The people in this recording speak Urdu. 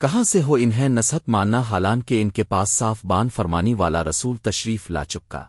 کہاں سے ہو انہیں نصحت ماننا حالان کے ان کے پاس صاف بان فرمانی والا رسول تشریف لا چکا۔